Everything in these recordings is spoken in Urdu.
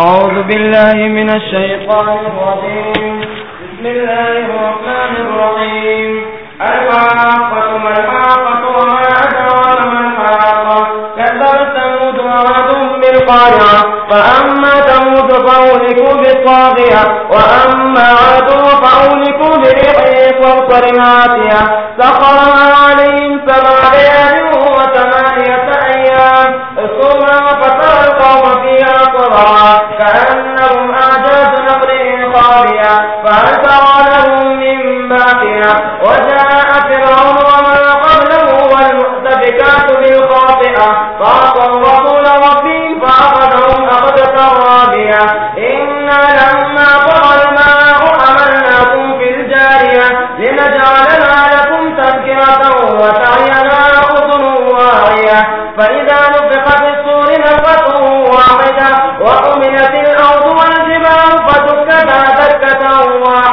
أعوذ بالله من الشيطان الرجيم. بسم الله الرحمن الرحيم. الحاقة ما الحاقة وما أدراك ما الحاقة كذبت ثمود وعاد بالقارعة. فأما ثمود فأهلكوا بالطاغية. وأما عاد فأهلكوا بريح صرصر عاتية سخرها عليهم سبع ليال وثمانية أيام. ثم فترى القوم فيها صرعا كأنهم أعجاز نخل خالية فهل ترى لهم من باقية وجاء فرعون وما قبله والمؤتفكات بالخاطئة. فعصوا رسول ربهم فأخذهم أخذة رابية. إنا لما طغى الماء حملناكم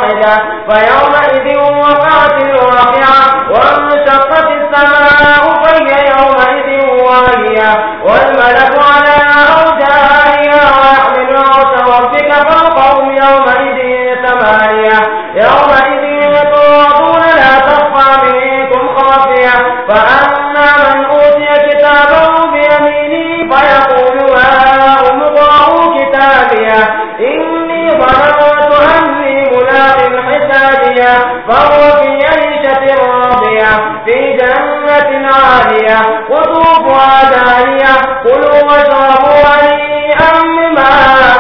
واحدة فيومئذ وقعت الواقعة وانشقت السماء فهي يومئذ واهية والملك على ويحمل عرش ربك فوقهم يومئذ ثمانية. يومئذ تعرضون لا تخفى منكم خافية. فهو في عيشة راضية في جنة عالية قطوفها دانية كلوا واشربوا هنيئا بما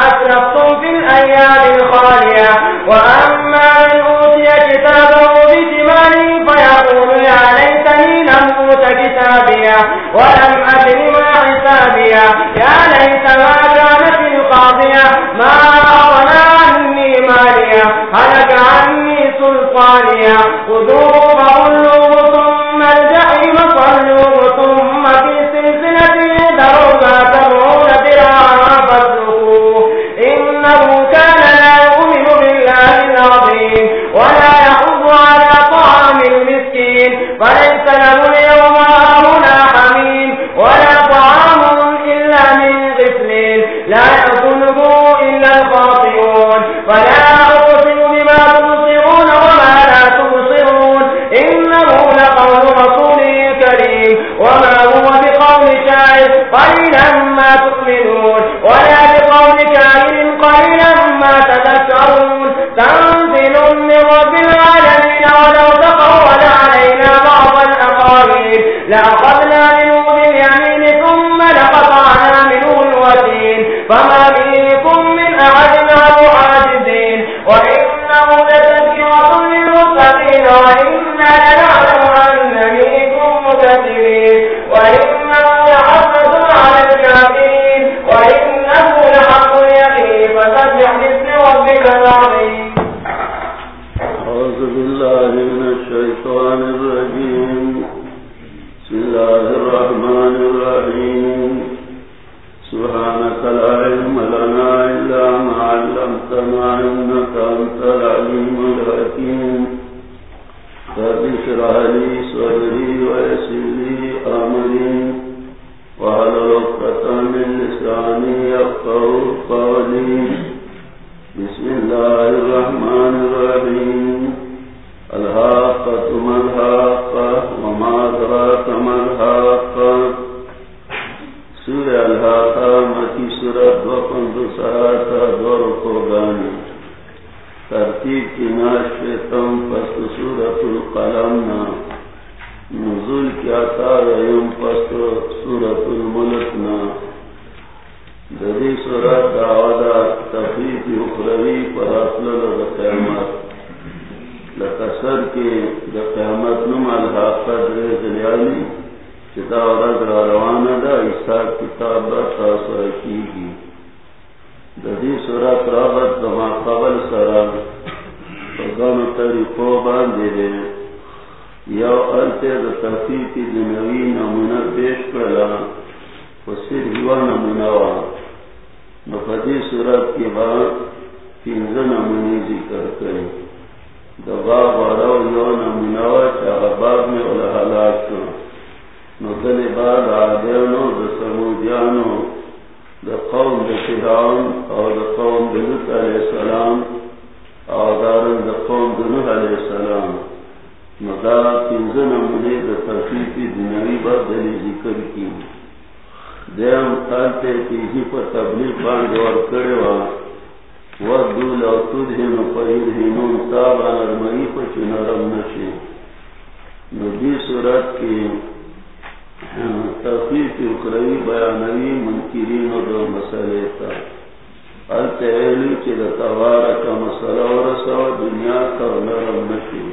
أسرفتم في الأيام الخالية وأما من أوتي كتابه بشماله فيقول يا ليتني لم أوت كتابيه ولم أدر ما حسابيه يا ليتها كانت القاضية ما أغنى عني ماليه هلك عني سلطانيه خذوه فغلوه ثم الجحيم صلوه ثم في سلسلة ذرعها سبعون ذراعا فاسلكوه إنه كان لا يؤمن بالله العظيم ولا يحض على طعام المسكين فليس له اليوم قليلا ما تؤمنون ولا بقول كامل قليلا ما تذكرون تنزل من رب العالمين ولو تقول علينا بعض الأقارين لأخذنا اشرح لي صدري ويسر لي أمري واحلل عقدة من لساني يفقهوا قولي بسم الله الرحمن الرحيم الحاقة ما الحاقة وما أدراك ما الحاقة سورة الحاقة مكي سورة وقند ساعتا دور قرآن ترتیب کی ناش تم پست سورة القلم نزول کیا تار یم پست سورة الملک نا ددی سورت دعودا تفریح اخروی پر اصل قیامت لکسر کی دا قیامت نم الحاقت ریز لیانی چتا ورد را روانا دا عیسیٰ کتاب تاثر کی گی ددی سورت رابط دما قبل سرا فگان طریقو باندے دے۔ یو ارتے دا تفریح دنوی نمونہ پیش کرلا فسر ہوا۔ نمونہ نفدی صورت کی بات پنز نمونی ذکر کریں۔ دبا بارا یو نمونہ چاہ باب میں الحالات نو دل بعد آدیانو د سمودیانو دا قوم دا فرعون او دا قوم دا لط علیہ السلام او دارن دا قوم دا نوح علیہ السلام مدا تنزن امنے دا ترفیفی دنوی بدلی ذکر کی. دیم خالتے تیزی جی پر تبلیغ باندے ورکڑے وا. ودو لو تدہن فیدہنون تابا نرمئی پچ نرم نشی نبی صورت کی تفیق اخروی بیانوی منکرین و دو مسئلے تا التعیلی چی دا کا مسئلہ ورسا و دنیا کا نرم نشی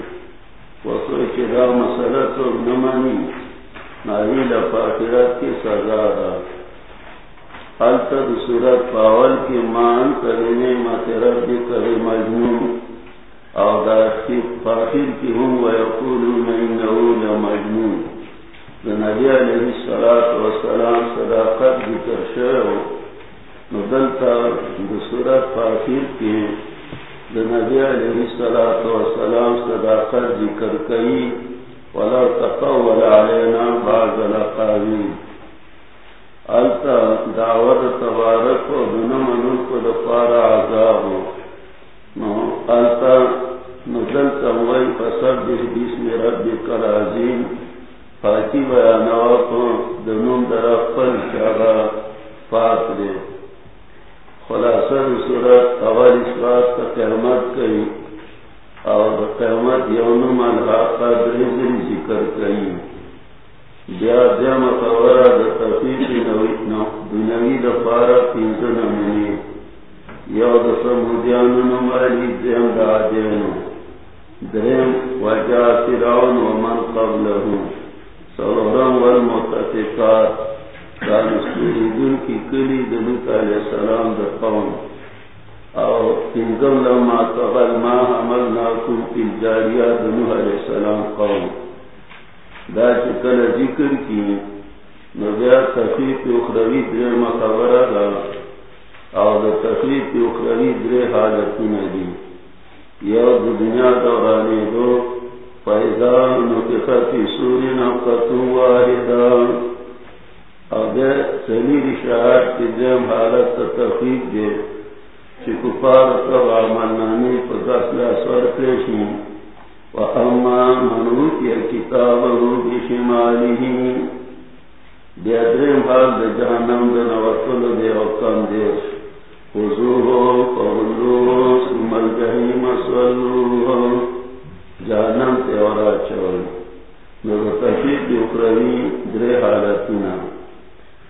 وصوی چی دا مسئلہ تو نمانی ناہیل فاکرات کی سزا دا۔ التا دا صورت پاول کی مان کرنے ماترد کر مجنون۔ او دا فاکر کی ہم ویقولون انہو لمجنون۔ نبی علیہ الصلوۃ والسلام صداقت ذکر شو نودلتا بصورت فاخر کی نبی علیہ الصلوۃ والسلام صداقت ذکر کئی ولا تقول علينا بعض الاقاويل التا دعوت تبارک و دنمن کو دفار عذاب نو التا نزل سموئی فسبح بسم ربك العظیم پاکی بیانوا کو دنون در اقبل شاگا پاک دے خلاصر صورت اول اسرات کا قیمت کئی اور قیمت یونم الحاقہ دریزن ذکر کئی بیا دیم خبرہ دا تفیق دنوی دا پارا پینزن امنی یو دا سمودیانو نمالی دیم دا آدینو درم وجا فرعون ومن قبلہم والمتفقات كان سوريدون کی کلی دلوت علیہ السلام در قوم او تنزل لما تغل ما حملناكم في الجارية دنوح علیہ السلام قوم دا چکل ذکر کی نبیا تخیف اخروی در مخبر دا او دا تخیف اخروی در حالتون دی یو دنیا دورانی دو فإذا نفخ في سور نفقة واحدة اگر سلیر شہاد کی دیم حالت تخیق دے چی کفار تب عملنانی پدس لاسور پیشی و اما منوک یا کتابه بشمالی دے درم حال دے جہنم دے نوکل دے وقم دے خضوه فغلوه ثم الجحیم صلوه جانم تیورا چول. نو تحقیق دی اخروی درے حالتنا.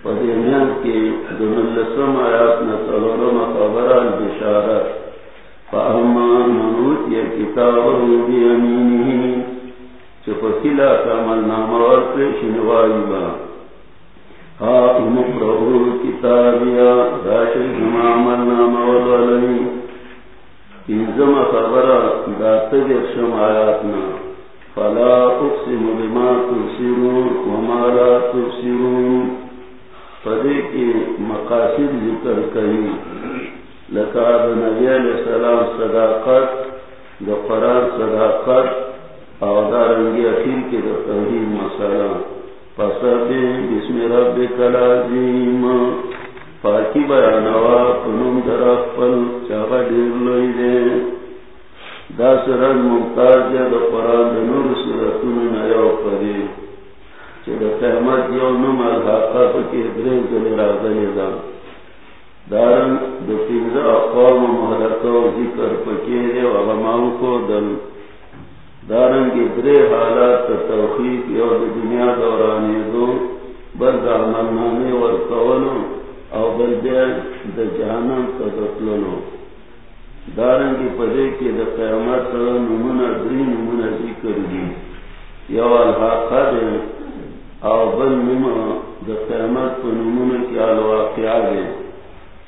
پدیمیان کی دنلسم آیات نصورم خبران بشارت. فاہما منوت یا کتابه بی امینی چپکلا کامل نامور پیش نوائی با. ہا کتابیا انزم خبر دات آیاتنا. فلا اقسم بما تبصرون وما لا تبصرون. فدے مقاصد ذکر کئی لکاد نبی علیہ السلام صداقت دا قرآن صداقت او دارنگی اخیر کے دا توحید مسئلہ فسبح بسم ربک العظیم۔ پاکی بیانوا کنم در اخفل چاگا دیر لوئی دے دا سرن ممتاز یا دا قرآن دا نور سورتون نیو پدی چه دا قیمت یو نم الحاقا پکی درین کلی راگلی دا دارن اقوام محلقا و ذکر و کو دل دارن کی درے حالات تا توخیق یو دنیا دورانی دو بل دا عمل نامی ورکولو او بل بیا د جهنم قیامت ذکر یو الحاقه او بل نمونه د قیامت په نمونه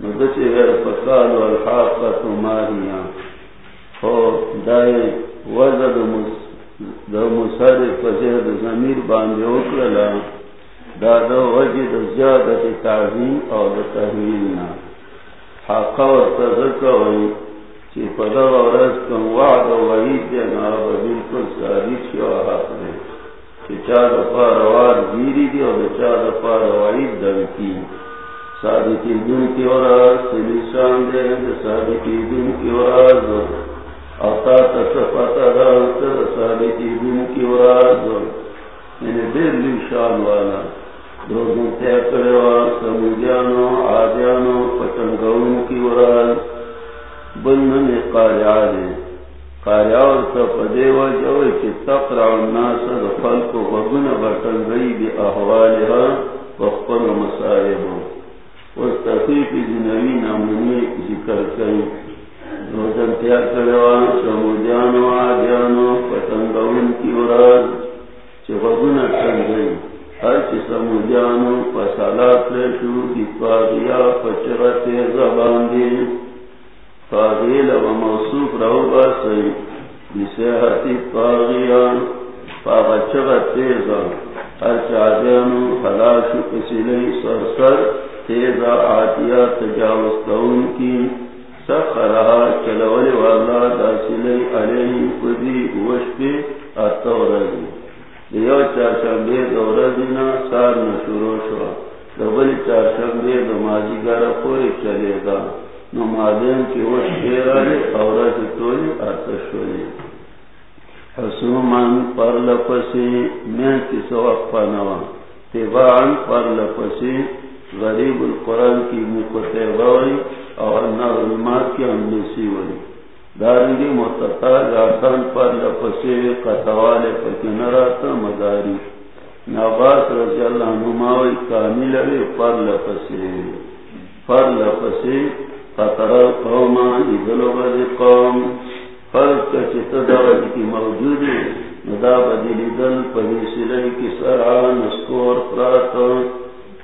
راجے کئی پکال والحاقت ماریا دائے وزد مصرف زمیر باندے اکرلا دا دا وجد زیادت تعظیم او دا تحویلنا حقا و تذکوئی چی پدا ورز کم وعد و وعید دینا با بلکل ثابت شو حق دے چی چا دا پار وار زیری دی او دا چا دا پار وعید دنکی ثابتی دن کی وراز سلیسان دے دا ثابتی دن کی وراز او تا دن کی وراز یعنی دیر لی شان والا. دو سمجھانو آدیانو پتنگون کی ورال بندن قاریہ دے. قاریہ اور تپدیو جوئی چی تقرع الناس دخل کو وگن بٹنگئی بی احوالها وقفل مسائبو واستخیف جنوی نامنی ذکر روزن سمجھانو پتنگون کی ہر سمجھانو پسالات شروع پچرت زبان دی و موصوف رہو باسی بسیحتی ہر چاہدانو حلاشو کسیلی سر سر۔ تیزا آتیا تجاوز کون کی سخرہا چلولی والا داسیلی علیہ قدی وشپی اتورزی. دیو چار شنبه دور دینا سار نشورو شوا. دبلی چار شنبه دو ماجی گارا پوری چلے گا نو مادین کی وش بیرالی اورا کی تولی ارتشولی حسومان پر لپسی، مین کی سوق پانوا. تیبان پر لپسی غریب القرآن کی مکتے باوی اور نار کی اندسی ولی دارنگی متتا گاتان پر لپسی قطوال پکنراتا مداری۔ ناباس رضی اللہ نماوی کامل وی پر لپسی پر لپسی قطر قوما ادلو بد قوم۔ فرق کچت دوج کی موجودی ندا بدلی دل پویسی کی سرعان اسکور، پراتا۔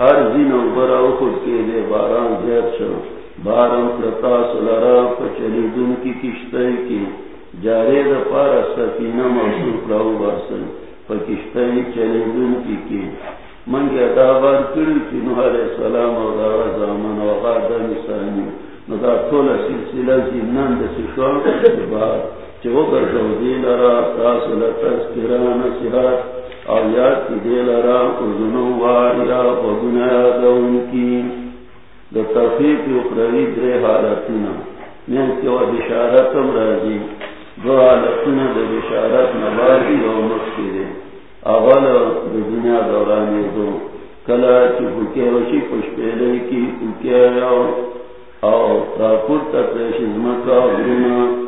ہر دن و براو خود کے لیے باران زیر شو۔ بارم پرتا سلرا پچلی دن کی کشتے کی۔ جارے دا پارا سفینہ موصوف راو باسن پا کشتے چلی دن کی کی۔ من گیا دا بار کری کی نوح علیہ السلام و دا زامن و غاد نسانی۔ نو دا طول سلسلہ زنان دا سشوان بار۔ چه وہ گردو دی لرا تاسل تذکران سحات آیات کی دی لرا ازنو واریا و گنایا دون کی دا تفیق اخروی درے حالتنا من کے و بشارتم رازی دو حالتنا دا بشارت نبازی و مخشی اول دا دنیا دورانی دو۔ کلا چی پوکے وشی پشپیلے کی پوکے آیاو او راپور تا پیشزمکا ورونا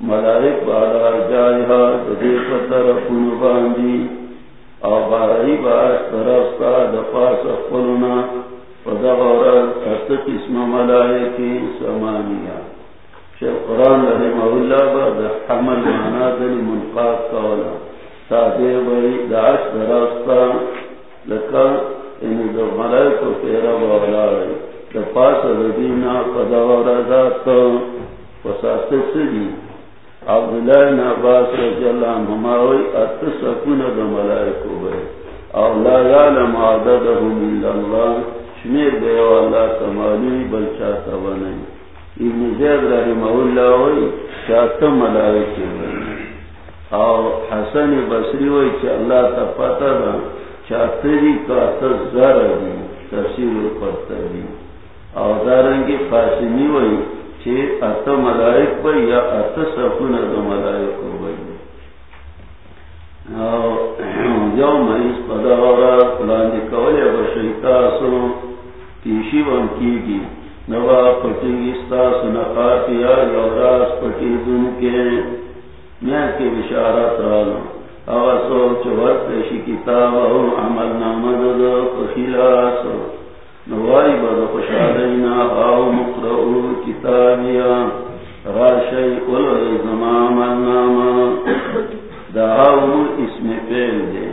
ملائک بادار جائہا ددی پتر اپن باندی او باری باش طرفتا دپاس اپلنا پدغورت ست قسم ملائکی سمانیا۔ شیخ قرآن رحمہ اللہ با دا حمل مانا دلی منقاق کولا۔ تاکہ بھئی دا عشق راستا لکا انہی دا ملائکو پیرا باولا رہی دا ردینا قدا و رضات وساست سجی عبداللہ بن رضی اللہ عنہماوی اتسکون دا ملائکو بھئی او لا یعلم عددهم الا اللہ، شمیر دیو اللہ کمالی بلچاتا بنائی ابن زید رحمہ اللہ وی، چاہتا ملائکی بنی او حسن بصری وی، چا اللہ تا پتا دا، چاہتا دی کاتا دی، تفسیر پتا دی او دارنگی قاسمی وی چی اتا ملائک بی یا اتا سفن دا ملائکو بی یو مریض پدا بشیتا سو کی گی نوا پٹی یوراس پٹی دن کے میں کے بشارت رالو چور پیشی کتاب او عمل نامد نوائی کتابیا راشی اول زمام الناما دعاو اسم پیل دے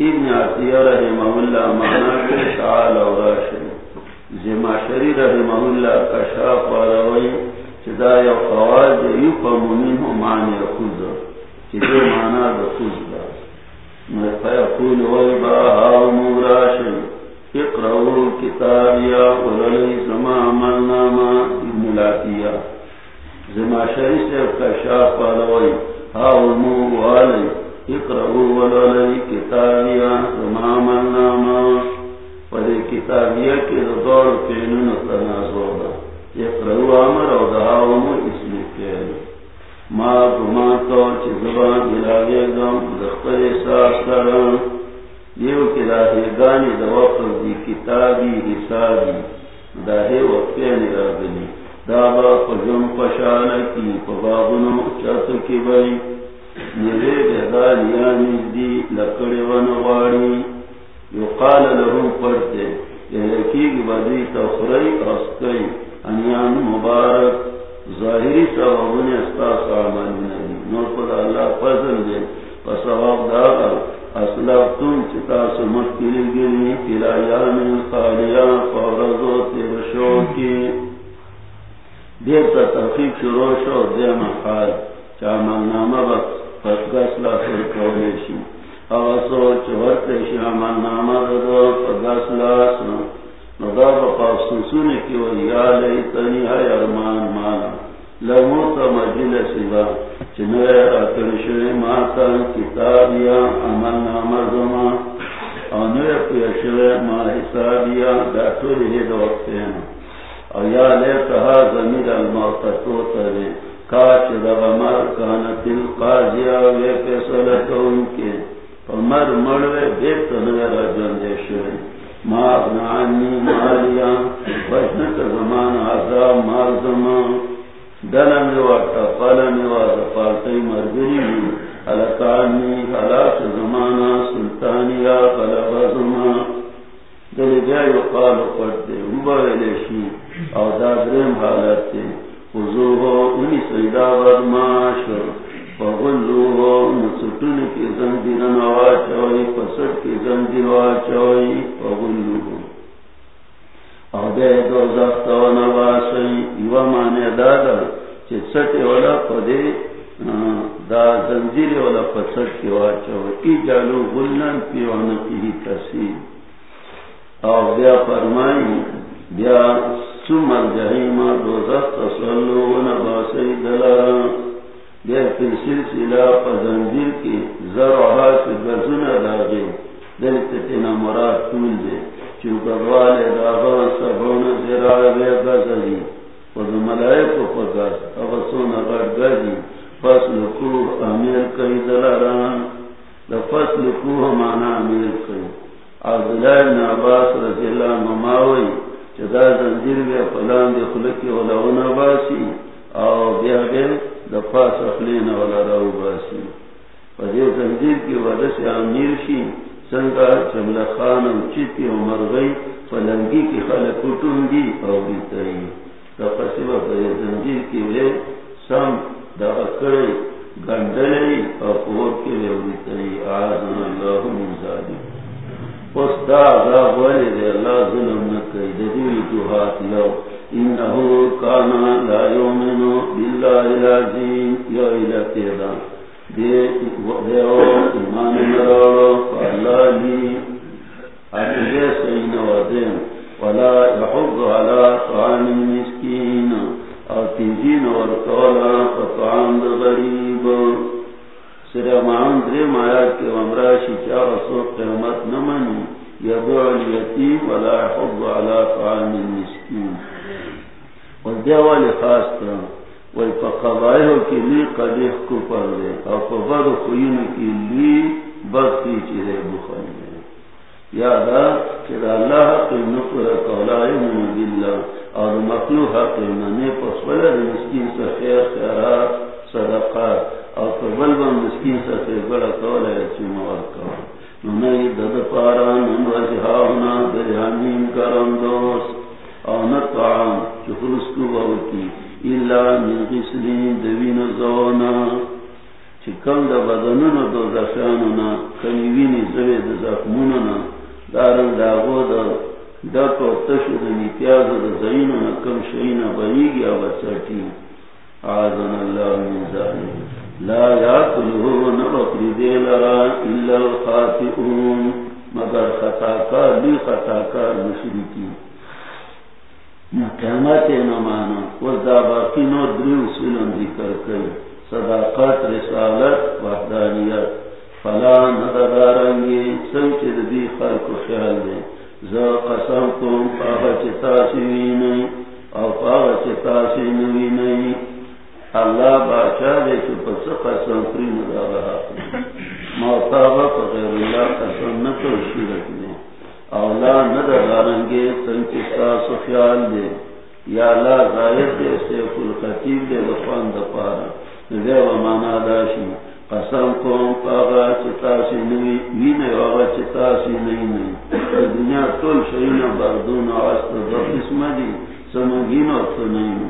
ابن عطیہ رحمہ اللہ مانا کے شعال و راشی زما شری رحمہ اللہ کشاف واروی چدا یو قواعد یو فمومین ہو معنی خوز چدو معنی دا خوز دا فیقول ویبا هاو موراشن اقرأو کتابیا وللی زما عملناما ابن العطیہ زما شریر سے کشاف واروی هاو موالی اقرأو وللی کتابیا زما عملناما پدے کتابیہ کے دور پینون تنازع دا یقرأو عمر او دعاوم اسم کیل ما گمانتو چی زبان دلاغی گم دختر احساس کرن دیو کلاہی گانی دا وقت دی کتابی حسابی دا ہے وقتین رابنی دا با پجم پشانکی پبابنو چاتو کی بئی نیرے بیدالیانی دی لکڑی ونواری یقال لهم پڑھتے یکی کی بدی تخری اسکی انیان مبارک ظاہری سببون استاس آمان نبی نور پر اللہ فضل دے فسواب داغا اسلاب چتا سمت کلی گلی فلایان خالیان فورزو تیرشو کی دیتا تحقیق شروع شو دیم حال چامان نامہ بس فتگسلا فرکولیشی اوسو چور پیشامان ناما دو پگاس لاس ندا بپاسوسونے کی وہ یا لیتنی ہے ارمان مانا لموت مجلسی با چنوے اکرشوی ماتا کتابیا عمل ناما دما انوے پیشوی ما حسابیا داتو لہی دو وقتینا او یا لیتہا زمیر الموت تو ترے کاچ دغمر کانت القاضیا وے پیسلتون کے مر مروے بیت نگر جندے شوئے ما ابنانی مالیا بشنت زمان عذاب مال زمان. دلمی وقتا قلمی وقتا فالتی مرگری بھی حلقانی حلاس زمانا سلطانیا قلب زمان دلی جائیو قالو پڑتے مباویلشی او دادرم حالت تے حضوہو انی سیدہ ورماش پغلو مسٹن کی زنجیر نوا چوئی پسٹ کی زنجیر وا چوئی پغلو او دے دو دادا والا پدے دا زنجیر والا پسٹ کی وا ای جالو غلن پیوانا کی تسیر او بیا فرمائی، بیا سمر جہیما دو زخت سلو و نباسی دلارا۔ دیر پھر سلسلہ پزنجیر کی زرعہ کی گزن داغے۔ دل تتنا مراد طول دے، چونکہ چوکوالے داغا سبون زراع بے گزلی وز ملائکو پگز اغسون غر فصل کوہ امیر کئی دلاران مانا امیر کئی عبداللہ عباس رضی اللہ مماوی چدا زنجیر پلان دی خلقی باسی او بیا راو باسی زنجیر کی وجہ سے امیر شی سنگا خان چیتی و مرغی فلنگی کی خلق کٹوں گی اور بھی تئی زنجیر کی وے سم دکڑے گنڈلے اور پور کے لیے ہوئی تری آزن اللہ مزادی پس دا عذاب والے دے اللہ ظلم نکئی ددوی جو ہاتھ انہو کانا لا یومنو باللہ العظیم، یا الہ تیدا دے دیو ایمان نرارو فاللہ لی. اٹھلے سین ودین ولا يحض على طعام المسكين او تنجين ورطولا فطعام غريب. سر معان درم آیات کے ومراشی چار سوق قیمت نمانی یدعو الیتیم ولا يحض على طعام المسكين والدعوة لخاص کرن والفقضائه کی لی قدیح کفر دے او فبر خوین کی لی بغتی چیزے بخلی یادا کہ اللہ حق نقر قولائی من باللہ اور مخلوق حق منی پسول مسکین سے خیر خیرات صدقات اور قبل با مسکین سے خیر، بڑا قول ہے چمور قول ننہی دد پارا نن وجہاونا برحمین کرم دوست، اور نطعام چخرسکو بہتی اللہ من غسلین، دوین زونا چکم دا بدنون دو زفانونا کمیوینی زوید زخمونونا۔ دارن داغو دا دا کو تشو دا نیتیاز دا زین و نکم شئین بنیگی آبا سرٹی آزن اللہ من ظاہر لا یاکلو نبقری دے لرا الا الخاتئون مگر خطاکار لی خطاکار مشرکی قیمت نمانا وزا باقی نو دری اصولن ذکر کر صداقت، رسالت، وحدانیت. فلا ندارنگی سنچ دی خلق خیال دے. زا قسم کم پاگا چتا سوی نئی او پاگا چتا سوی نوی نئی. اللہ بادشاہ دے چو پس قسم پری ندارا حق موتابا فغیر اللہ قسم نکو شیرک دے. اولا ندارنگی سنچ ستا خیال دے. یا لا ظاہر دے سیف الخطیب دے لفان دا پارا نزے و مانا داشی. قسم کوم پاگا چتاسی نوی وین واغا چتاسی نئی نئی دنیا تول شئین بردون آست دو قسم دی سمگین و تنین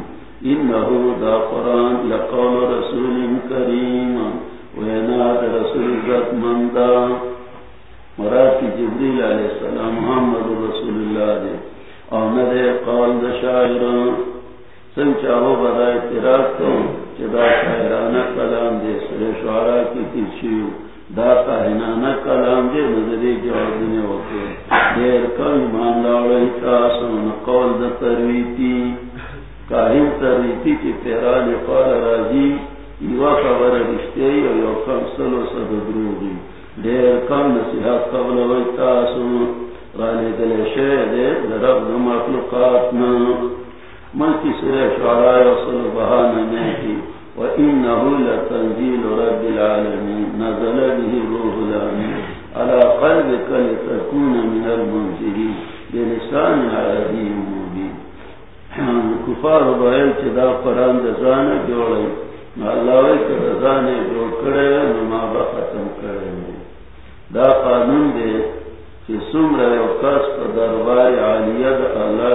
انہو دا قرآن لقول رسول کریم ویناد رسول ذات مندا مراد کی جبریل علیہ السلام محمد رسول اللہ دے اور ندے قول دا شاعر سنچاہو بدا اعتراض تو چدا شاعرانہ کلام دے سر شعرا کی پیچھیو دا کہنانہ کلام دے نظری جواب دینے ہوتے دیر کل مان لاڑی تاسون قول دا ترویتی کاہم ترویتی کی پیران قال راجی یوا خبر رشتے یو یو کم سلو سد دروغی۔ دیر کم نصیحت قبل وی تاسون رالی دل شے دے درب مخلوقات نا من کی سر شعراء وصل بہان نیتی وإنه لتنزيل رب العالمين نزل به روح الأمين على قلبك لتكون من المنزلين بلسان عربي مبين کفار بہل چدا قرآن دزان جوڑے. اللہ کے رضان جوڑ کرے نما ختم کرے. دا قانون دے کہ سم رہے کس دربار عالیت اللہ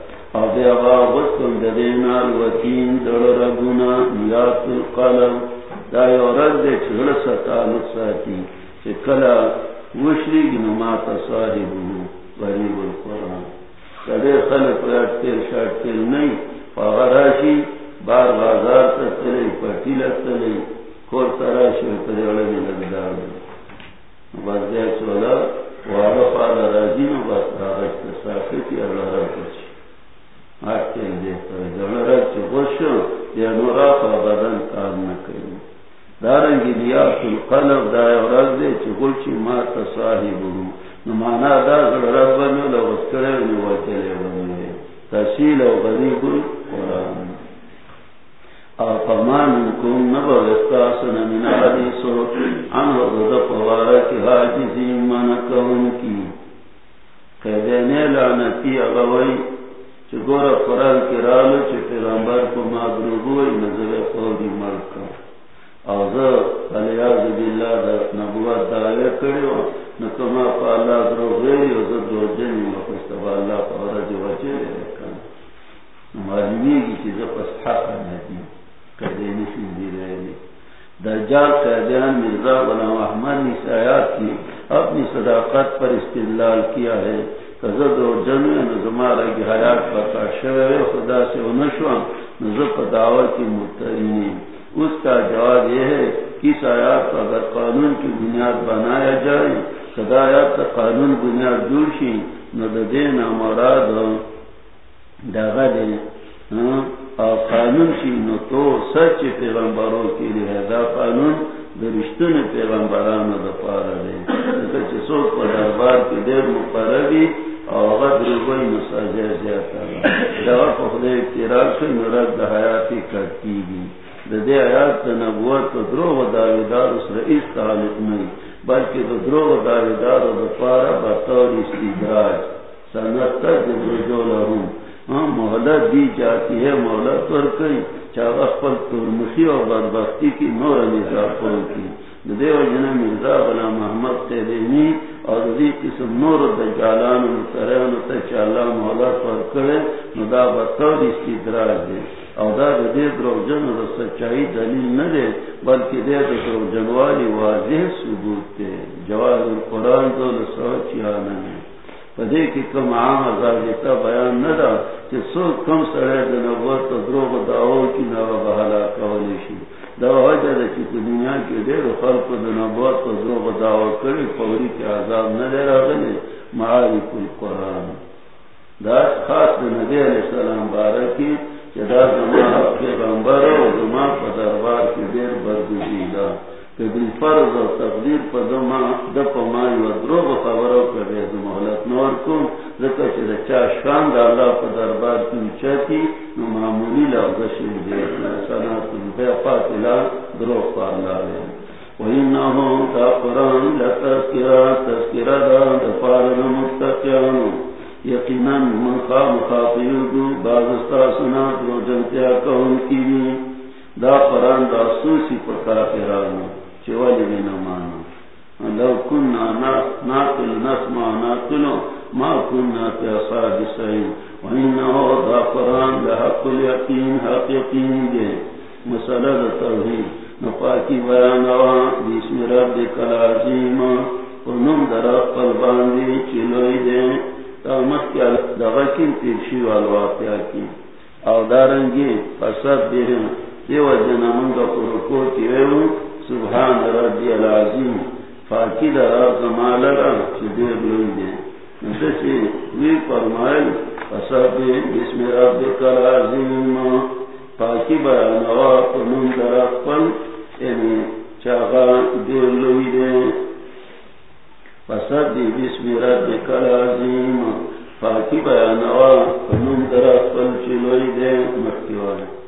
او دے ابا وستن ددینا الوکین دل رگونا نیات القلب. دا یو رد دے چگل ستالت ساتی چکلا وشری گنو ما غریب القرآن. کدے خلق ریاد تیر شاید تیر نئی فاغراشی بار بازار تتلی پتی لتلی کور تراشی و تریوڑی لگدار بس دے چولا وعرفا لراجین و بس راغشت ساکتی اللہ را کچھ بدن کار نہ کریں دارنگی دیا کل قلب دا رز دے چگل چی ما تصاحب نمانا دا رب بنو لغت کرے نو چلے بنو تحصیل و غریب القرآن افمان کم نبو استاسن من حدیثو عنہ ضد فوارک حاجزی من کون کی قیدین لعنتی اغوی چگور قرآن کی رالو چی پیغمبر کو ما مادروبوی نظر خوری ملکا اوزا علیاز باللہ دا نبوت دعوی کریو. نکما پا اللہ درو غیری اوزا دو جنی مخستبا اللہ پا ورد وجه لیکن معلومی کی چیزا پس حق ندیم قیدین فیزی رہی دجال قیدیان مرزا غلام احمد نسایات کی اپنی صداقت پر استدلال کیا ہے. کزد و جنوی نظمارا کی حیات پتا شوئے خدا سے ونشوان نظر دعوت کی مترینی اس کا جواب یہ ہے کس آیات پر اگر قانون کی بنیاد بنایا جائے خدا آیات کا قانون بنیاد دور شی نہ دین مراد داغا دے اور قانون کی نو تو سچ پیغمبروں کے لیے دا قانون درشتن پیغمبران دا پارا دے سوک پر دربار کی دیر مقربی اور غد روی سے حیاتی کرتی گی دے آیات نبوت درو و داویدار اس رئیس تعلق نہیں، بلکہ دا درو و داویدار پارا بطور استدراج۔ جو لہوں ہاں محلت دی جاتی ہے محلت پر کئی۔ اور بدبختی کی نور نظاف کی دیو جن مرزا غلام محمد تیرینی اور دی قسم نور دجالان مترین تچالا محلت پر کرے ندا بطور استدراج دے اور دا دے درو جن اور سچائی دلیل نہ دے بلکہ دے درو جنوالی واضح ثبوت دے جواہر القرآن دو لسوچیانا ہے پدے کی کم عام ازادیتا بیان نہ دا کہ سو کم سرے دا نبوت و دروغ دعو کی نوا بحلا کولی شی دا وجہ دا چی دنیا کی دیر خلق و دنبات و دروغ دعوی کری فوری کی عذاب ندیر دے رہا گلے معارف القرآن. دا خاص دا نبی علیہ السلام بارکی کہ دا زمان پیغمبر و زمان پا دربار کی دیر بردوزیدہ کبھی فرض اور تقدیر پر دما نور کن. چا شان اللہ پر دربار کی، نو معمولی لغزشی دیتا سناتن بے فاتلہ دروغ پر اللہ لے وَإِنَّهُ دا قرآن لَتَذْكِرَا تَذْكِرَا دا دفارد مستقیانو یقینا من خواب رو جنتیا کون کی دا قرآن دا سوسی پر کافرانو. چوالی بھی نمانا لو کننا ناقل نسمع ناقلو ما کننا پی اصحاب سعین وانہو دا قرآن لحق الیقین، حق یقین دے۔ مسئلہ دا توحید نپاکی بیانوا بسم رب کل کلازیم ونم در قلبان دی چلوئی دے۔ تامت کیا دغکین تیرشی والواقعہ کی۔ او دارنگی فسد دیہن دیو جنامن کا پرکو کیوئے سبحان ربی العظیم فاکی در آب زمال را چی دیر لوئی دے نسسی وی فرمائل فسب بسم ربی العظیم فاکی بیانوا کنون در اقبل یعنی چاگا دیر لوئی دے فسب بسم ربی العظیم فاکی بیانوا کنون در اقبل چی لوئی دے مکتی